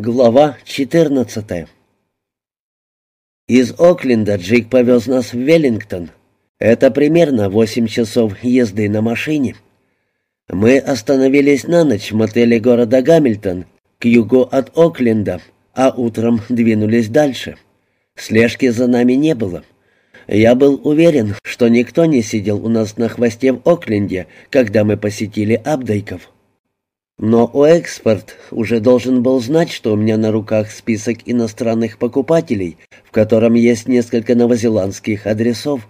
Глава 14 Из Окленда Джик повез нас в Веллингтон. Это примерно 8 часов езды на машине. Мы остановились на ночь в мотеле города Гамильтон, к югу от Окленда, а утром двинулись дальше. Слежки за нами не было. Я был уверен, что никто не сидел у нас на хвосте в Окленде, когда мы посетили Абдайков. Но Уэксфорд уже должен был знать, что у меня на руках список иностранных покупателей, в котором есть несколько новозеландских адресов.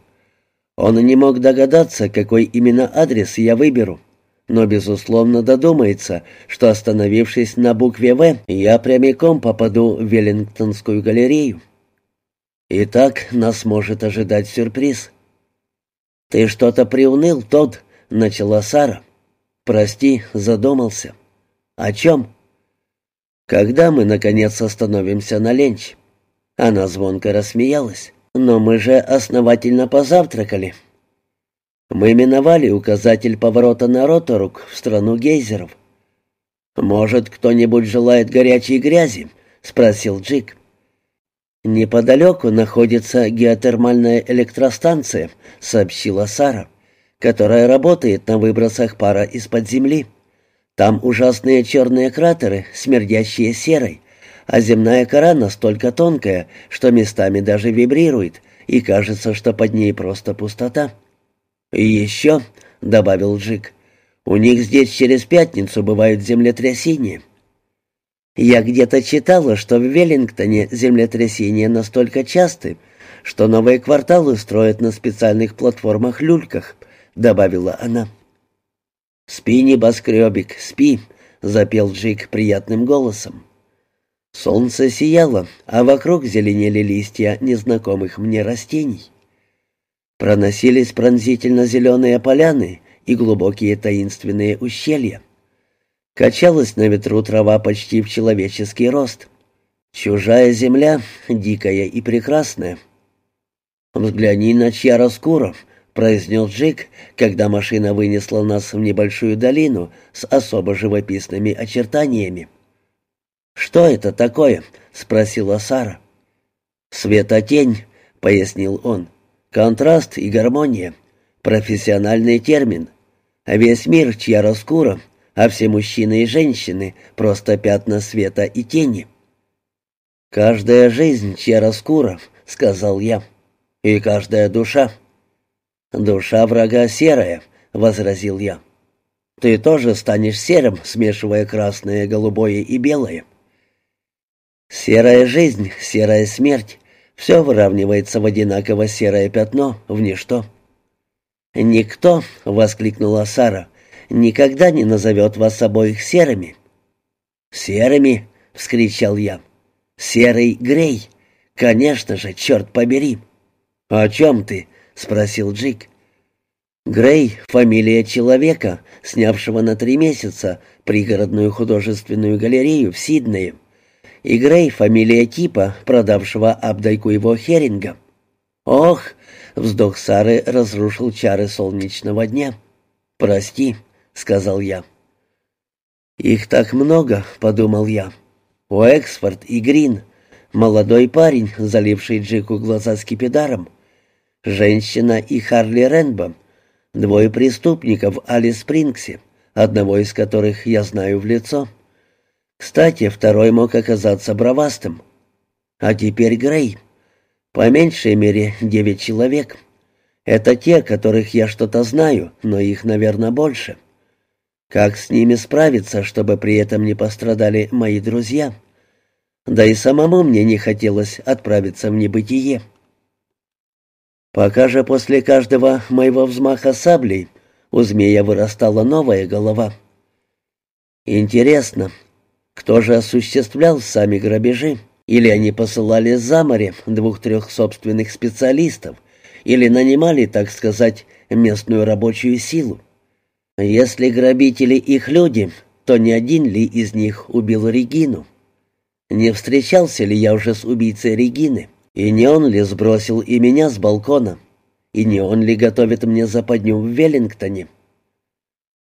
Он не мог догадаться, какой именно адрес я выберу, но, безусловно, додумается, что, остановившись на букве «В», я прямиком попаду в Веллингтонскую галерею. Итак, нас может ожидать сюрприз. «Ты что-то приуныл, тот, начала Сара. «Прости, задумался». «О чем?» «Когда мы, наконец, остановимся на ленч?» Она звонко рассмеялась. «Но мы же основательно позавтракали». Мы миновали указатель поворота на Роторук в страну гейзеров. «Может, кто-нибудь желает горячей грязи?» — спросил Джик. «Неподалеку находится геотермальная электростанция», — сообщила Сара которая работает на выбросах пара из-под земли. Там ужасные черные кратеры, смердящие серой, а земная кора настолько тонкая, что местами даже вибрирует, и кажется, что под ней просто пустота. «И еще», — добавил Джик, — «у них здесь через пятницу бывают землетрясения». Я где-то читала, что в Веллингтоне землетрясения настолько часты, что новые кварталы строят на специальных платформах-люльках, добавила она. «Спи, небоскребик, спи», — запел Джик приятным голосом. Солнце сияло, а вокруг зеленели листья незнакомых мне растений. Проносились пронзительно зеленые поляны и глубокие таинственные ущелья. Качалась на ветру трава почти в человеческий рост. Чужая земля, дикая и прекрасная. Взгляни на Чьяроскуров, произнес Джик, когда машина вынесла нас в небольшую долину с особо живописными очертаниями. «Что это такое?» — спросила Сара. «Светотень», — пояснил он. «Контраст и гармония. Профессиональный термин. Весь мир чья раскура, а все мужчины и женщины — просто пятна света и тени». «Каждая жизнь чья раскура», — сказал я. «И каждая душа». «Душа врага серая», — возразил я. «Ты тоже станешь серым, смешивая красное, голубое и белое». «Серая жизнь, серая смерть — все выравнивается в одинаково серое пятно, в ничто». «Никто», — воскликнула Сара, — «никогда не назовет вас обоих серыми». «Серыми?» — вскричал я. «Серый Грей! Конечно же, черт побери!» «О чем ты?» — спросил Джик. Грей — фамилия человека, снявшего на три месяца пригородную художественную галерею в Сиднее. И Грей — фамилия типа, продавшего Абдайку его Херинга. «Ох!» — вздох Сары разрушил чары солнечного дня. «Прости», — сказал я. «Их так много», — подумал я. Уэксфорд и Грин, молодой парень, заливший Джику глаза скипидаром, Женщина и Харли Ренбом. Двое преступников в Алис Спрингсе, одного из которых я знаю в лицо. Кстати, второй мог оказаться бравастым. А теперь Грей. По меньшей мере девять человек. Это те, которых я что-то знаю, но их, наверное, больше. Как с ними справиться, чтобы при этом не пострадали мои друзья? Да и самому мне не хотелось отправиться в небытие. Пока же после каждого моего взмаха саблей у змея вырастала новая голова. Интересно, кто же осуществлял сами грабежи? Или они посылали за море двух-трех собственных специалистов, или нанимали, так сказать, местную рабочую силу? Если грабители их люди, то не один ли из них убил Регину? Не встречался ли я уже с убийцей Регины? И не он ли сбросил и меня с балкона? И не он ли готовит мне западню в Веллингтоне?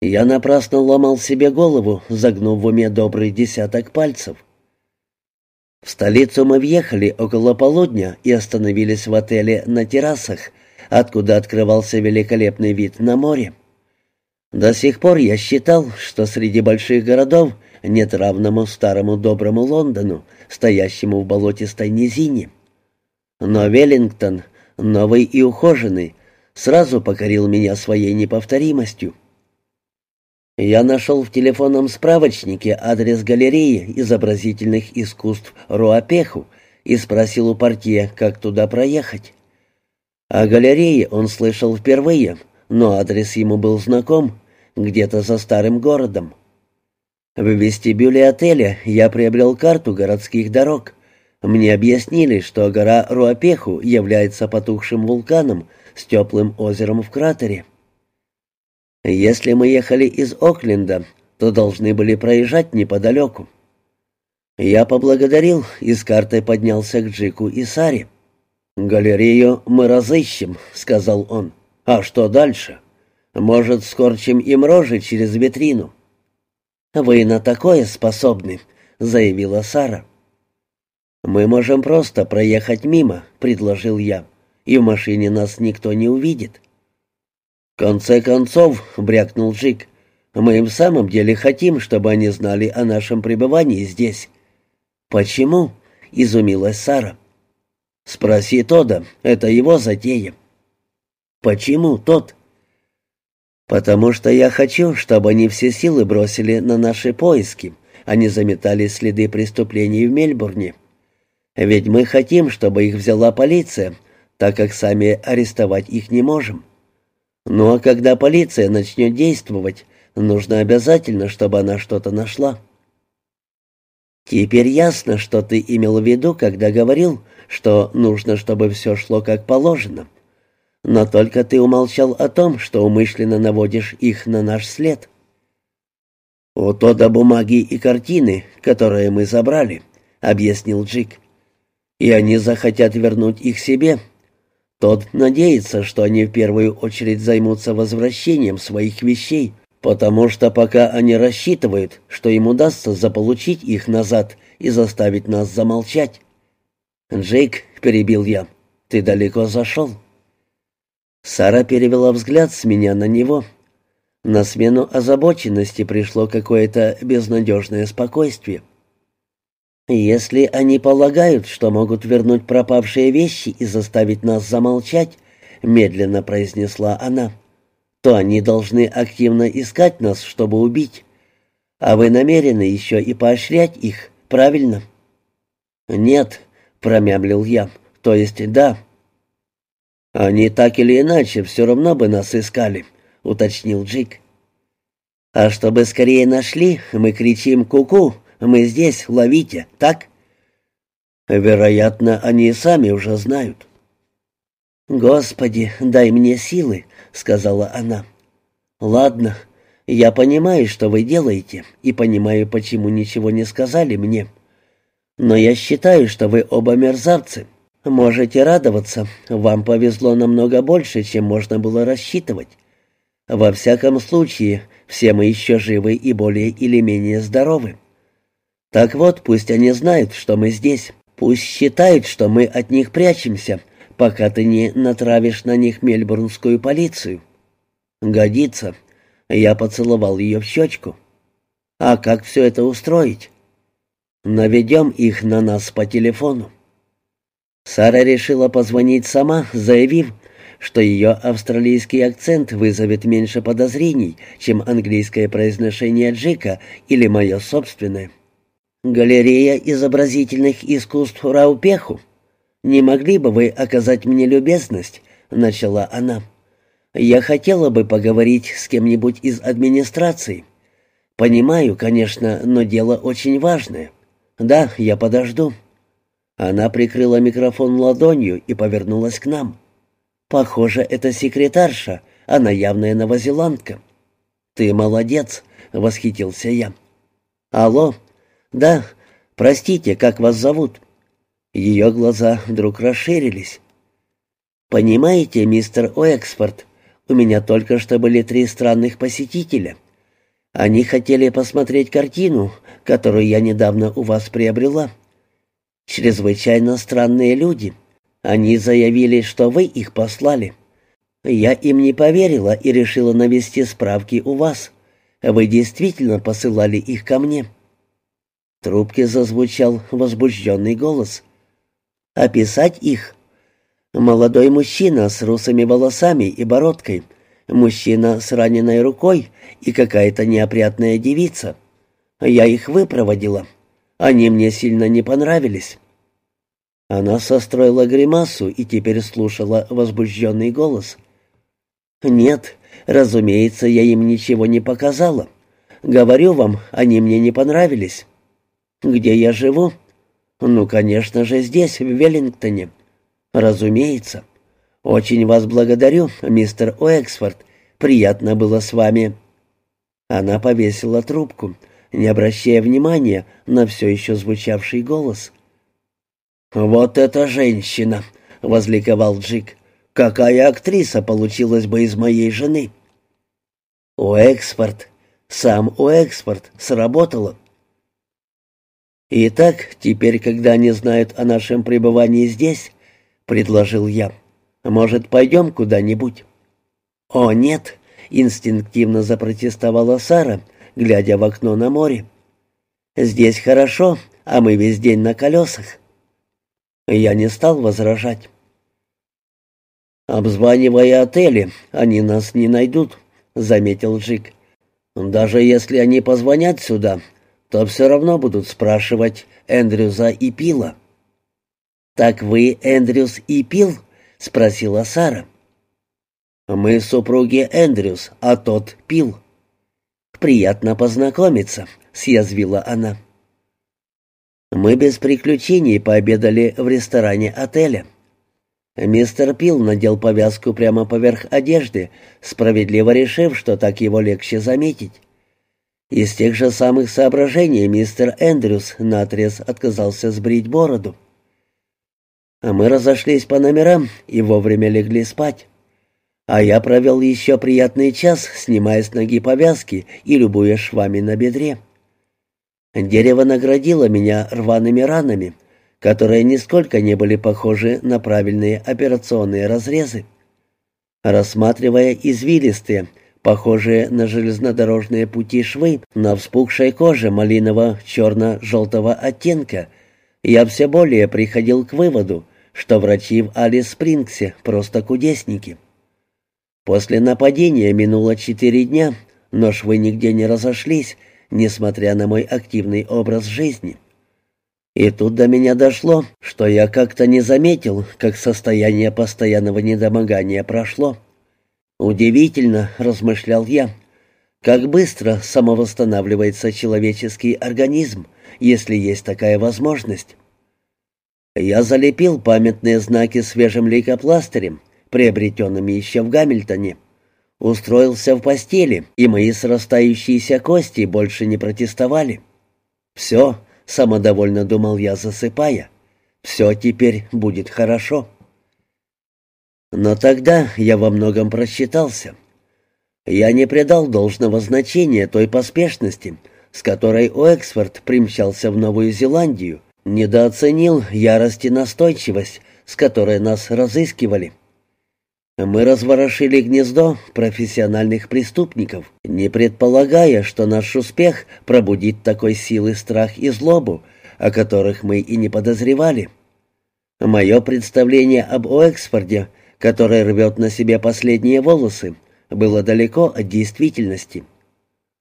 Я напрасно ломал себе голову, загнув в уме добрый десяток пальцев. В столицу мы въехали около полудня и остановились в отеле на террасах, откуда открывался великолепный вид на море. До сих пор я считал, что среди больших городов нет равному старому доброму Лондону, стоящему в болотистой низине. Но Веллингтон, новый и ухоженный, сразу покорил меня своей неповторимостью. Я нашел в телефонном справочнике адрес галереи изобразительных искусств Руапеху и спросил у портье, как туда проехать. О галерее он слышал впервые, но адрес ему был знаком, где-то за старым городом. В вестибюле отеля я приобрел карту городских дорог. Мне объяснили, что гора Руапеху является потухшим вулканом с теплым озером в кратере. Если мы ехали из Окленда, то должны были проезжать неподалеку. Я поблагодарил и с картой поднялся к Джику и Саре. «Галерею мы разыщем», — сказал он. «А что дальше? Может, скорчим им рожи через витрину?» «Вы на такое способны», — заявила Сара. «Мы можем просто проехать мимо», — предложил я, — «и в машине нас никто не увидит». «В конце концов», — брякнул Джик, — «мы им в самом деле хотим, чтобы они знали о нашем пребывании здесь». «Почему?» — изумилась Сара. «Спроси Тода, это его затея». «Почему тот?» «Потому что я хочу, чтобы они все силы бросили на наши поиски, а не заметали следы преступлений в Мельбурне. Ведь мы хотим, чтобы их взяла полиция, так как сами арестовать их не можем». Ну а когда полиция начнет действовать, нужно обязательно, чтобы она что-то нашла. Теперь ясно, что ты имел в виду, когда говорил, что нужно, чтобы все шло как положено. Но только ты умолчал о том, что умышленно наводишь их на наш след. «У Тода бумаги и картины, которые мы забрали», — объяснил Джик. «И они захотят вернуть их себе, тот надеется, что они в первую очередь займутся возвращением своих вещей, потому что пока они рассчитывают, что им удастся заполучить их назад и заставить нас замолчать. «Джейк», — перебил я, — «ты далеко зашел». Сара перевела взгляд с меня на него. На смену озабоченности пришло какое-то безнадежное спокойствие. Если они полагают, что могут вернуть пропавшие вещи и заставить нас замолчать, медленно произнесла она, то они должны активно искать нас, чтобы убить. А вы намерены еще и поощрять их, правильно? Нет, промямлил я. То есть да. Они так или иначе все равно бы нас искали, уточнил Джик. А чтобы скорее нашли, мы кричим «ку-ку», мы здесь, ловите, так?» «Вероятно, они и сами уже знают». «Господи, дай мне силы», — сказала она. «Ладно, я понимаю, что вы делаете, и понимаю, почему ничего не сказали мне. Но я считаю, что вы оба мерзавцы. Можете радоваться, вам повезло намного больше, чем можно было рассчитывать. Во всяком случае, все мы еще живы и более или менее здоровы. Так вот, пусть они знают, что мы здесь. Пусть считают, что мы от них прячемся, пока ты не натравишь на них мельбурнскую полицию. Годится. Я поцеловал ее в щечку. А как все это устроить? Наведем их на нас по телефону. Сара решила позвонить сама, заявив, что ее австралийский акцент вызовет меньше подозрений, чем английское произношение Джика или мое собственное. «Галерея изобразительных искусств Раупеху. Не могли бы вы оказать мне любезность?» — начала она. «Я хотела бы поговорить с кем-нибудь из администрации. Понимаю, конечно, но дело очень важное. Да, я подожду». Она прикрыла микрофон ладонью и повернулась к нам. «Похоже, это секретарша, она явная новозеландка». «Ты молодец», — восхитился я. «Алло», «Да, простите, как вас зовут?» Ее глаза вдруг расширились. «Понимаете, мистер Оэксфорд, у меня только что были три странных посетителя. Они хотели посмотреть картину, которую я недавно у вас приобрела. Чрезвычайно странные люди. Они заявили, что вы их послали. Я им не поверила и решила навести справки у вас. Вы действительно посылали их ко мне». Трубке зазвучал возбужденный голос. «Описать их?» Молодой мужчина с русыми волосами и бородкой, мужчина с раненой рукой и какая-то неопрятная девица. Я их выпроводила. Они мне сильно не понравились. Она состроила гримасу и теперь слушала возбужденный голос. «Нет, разумеется, я им ничего не показала. Говорю вам, они мне не понравились. Где я живу? Ну, конечно же, здесь, в Веллингтоне. Разумеется. Очень вас благодарю, мистер Уэксфорд. Приятно было с вами». Она повесила трубку, не обращая внимания на все еще звучавший голос. «Вот эта женщина!» — возликовал Джик. «Какая актриса получилась бы из моей жены!» «Уэксфорд! Сам Уэксфорд! Сработало!» «Итак, теперь, когда они знают о нашем пребывании здесь, — предложил я, — может, пойдем куда-нибудь?» «О, нет!» — инстинктивно запротестовала Сара, глядя в окно на море. «Здесь хорошо, а мы весь день на колесах». Я не стал возражать. «Обзванивая отели, они нас не найдут», — заметил Джик. «Даже если они позвонят сюда, то все равно будут спрашивать Эндрюза и Пила». «Так вы Эндрюс и Пил?» — спросила Сара. «Мы супруги Эндрюс, а тот Пил». «Приятно познакомиться», — съязвила она. Мы без приключений пообедали в ресторане отеля. Мистер Пил надел повязку прямо поверх одежды, справедливо решив, что так его легче заметить. Из тех же самых соображений мистер Эндрюс наотрез отказался сбрить бороду. А мы разошлись по номерам и вовремя легли спать. А я провел еще приятный час, снимая с ноги повязки и любуя швами на бедре. Дерево наградило меня рваными ранами, которые нисколько не были похожи на правильные операционные разрезы. Рассматривая извилистые, похожие на железнодорожные пути швы на вспухшей коже малиново-черно-желтого оттенка, я все более приходил к выводу, что врачи в Алис-Спрингсе просто кудесники. После нападения минуло четыре дня, но швы нигде не разошлись, несмотря на мой активный образ жизни. И тут до меня дошло, что я как-то не заметил, как состояние постоянного недомогания прошло. «Удивительно», — размышлял я, — «как быстро самовосстанавливается человеческий организм, если есть такая возможность». Я залепил памятные знаки свежим лейкопластырем, приобретенными еще в Гамильтоне, Устроился в постели, и мои срастающиеся кости больше не протестовали. «Все», — самодовольно думал я, засыпая, — «все теперь будет хорошо». Но тогда я во многом просчитался. Я не придал должного значения той поспешности, с которой Уэксфорд примчался в Новую Зеландию, недооценил ярость и настойчивость, с которой нас разыскивали. Мы разворошили гнездо профессиональных преступников, не предполагая, что наш успех пробудит такой силы страх и злобу, о которых мы и не подозревали. Мое представление об Оэксфорде, который рвет на себе последние волосы, было далеко от действительности.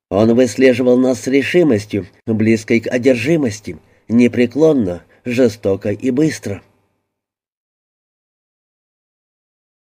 Он выслеживал нас с решимостью, близкой к одержимости, непреклонно, жестоко и быстро.